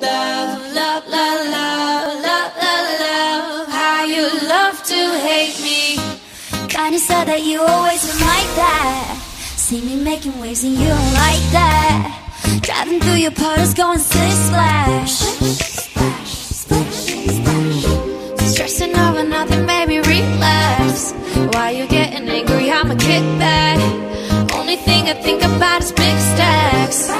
Love, love, love, love, love, love, how you love to hate me. Kinda sad that you always been like that. See me making waves and you don't like that. Driving through your puddles going splish splash. Splash, splash, splash. Stressing over nothing, baby, relax. Why you getting angry? I'ma kick back. Only thing I think about is big stacks.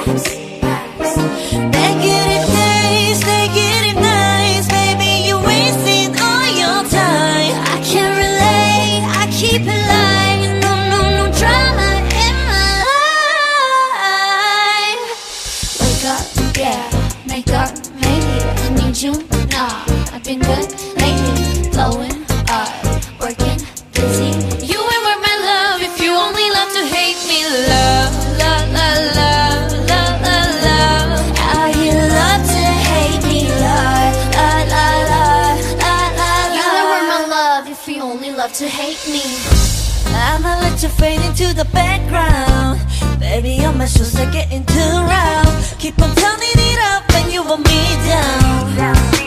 Make up, maybe I need you now. I've been good lately, blowing up, working busy. You ain't worth my love if you only love to hate me. Love, love, love, love, love, love, love. How you love to hate me, la la la la la. You ain't worth my love if you only love to hate me. I'ma let you fade into the background. Baby, on my shoes are getting too round. Keep on turning it up and you want me down. Negative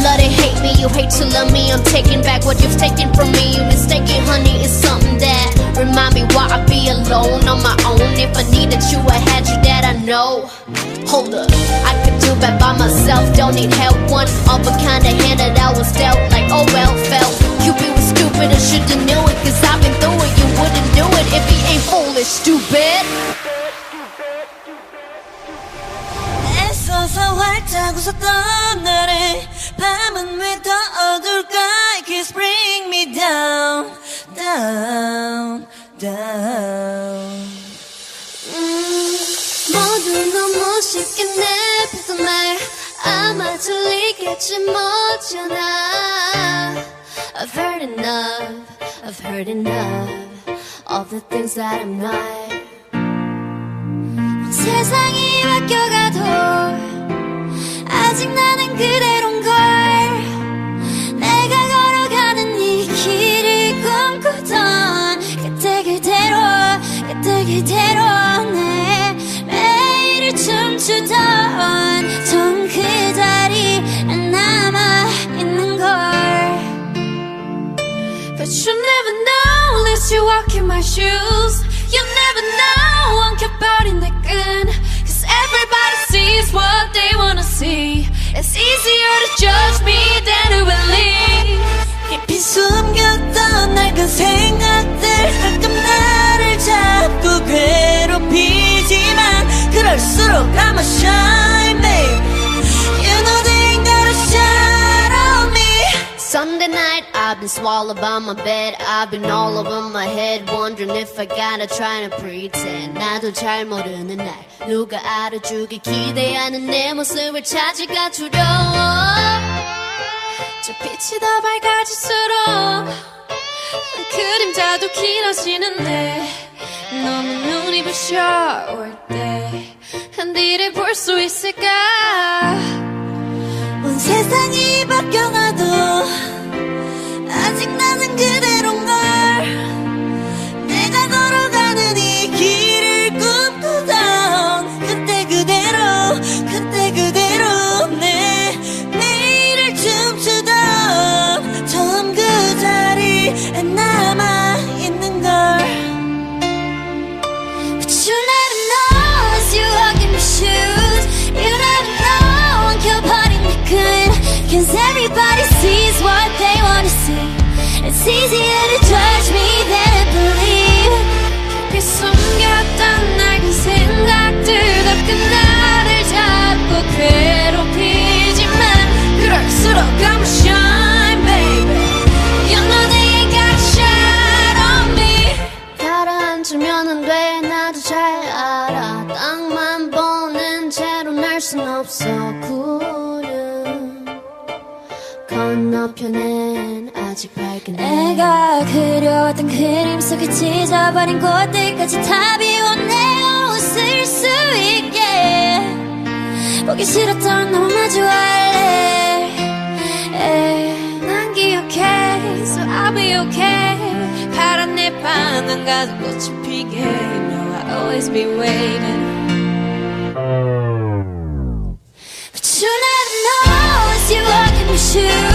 Love to hate me, you hate to love me. I'm taking back what you've taken from me. You mistaken, honey, it's something that remind me why I be alone on my own. If I needed you, I had you that I know. Hold up, I could do bad by myself, don't need help. One of a kind of hand that I was dealt, like oh well, felt. Cupid was stupid, I should've knew it, cause I've been through it. You wouldn't do it if he ain't foolish, stupid. 애써서 활짝 웃었던 날에 밤은 왜 더 어둘까 Kiss bring me down, down, down 음, 모두 너무 쉽게 내뱉은 말 아마 들리겠지 뭐잖아 I've heard enough, I've heard enough of the things that I'm not 세상이 바뀌어가도 아직 나는 그대로인걸 내가 걸어가는 이 길을 꿈꾸던 그때 그대로 그때 그대로 내 매일을 춤추던 전 그 자리에 남아있는걸 But you never know unless you walk in my shoes. You never know 엉켜버린 내 끈. Cause everybody sees what they wanna see. It's easier to judge me than to believe. 깊이 숨겼던 낡은 생 Sunday night, I've been swallowed by my bed. I've been all over my head, wondering if I gotta try to pretend. 나도 잘 모르는 날, 누가 알아주길 기대하는 내 모습을 찾기가 두려워. 저 빛이 더 밝아질수록 그림자도 길어지는데 너무 눈이 부셔 올 때 한디를 볼 수 있을까? 온 세상이 바뀌어가도 아직 나는 그대 It's easier to judge me than to believe 깊이 숨겼던 낡은 생각들 덮은 나를 자꾸 괴롭히지만 그럴수록 I'm shine baby You know that you got a shine on me 가라앉으면 안돼 나도 잘 알아 땅만 보는 채로 날 순 없어 구름 건너편엔 아직 밝은 내가 그려왔던 그림 속에 찢어버린 꽃들까지 다 비워내어 웃을 수 있게 보기 싫었던 너 마주할래 난 기억해 So I'll be okay 파란 내 방안 가득 꽃이 피게 No I'll always be waiting But you never know as you walk in your shoes